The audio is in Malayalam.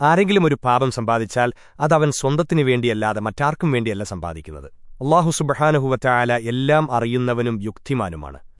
ആരെങ്കിലും ഒരു പാപം സമ്പാദിച്ചാൽ അതവൻ സ്വന്തത്തിനു വേണ്ടിയല്ലാതെ മറ്റാർക്കും വേണ്ടിയല്ല സമ്പാദിക്കുന്നത്. അള്ളാഹു സുബഹാനഹുവറ്റായാല എല്ലാം അറിയുന്നവനും യുക്തിമാനുമാണ്.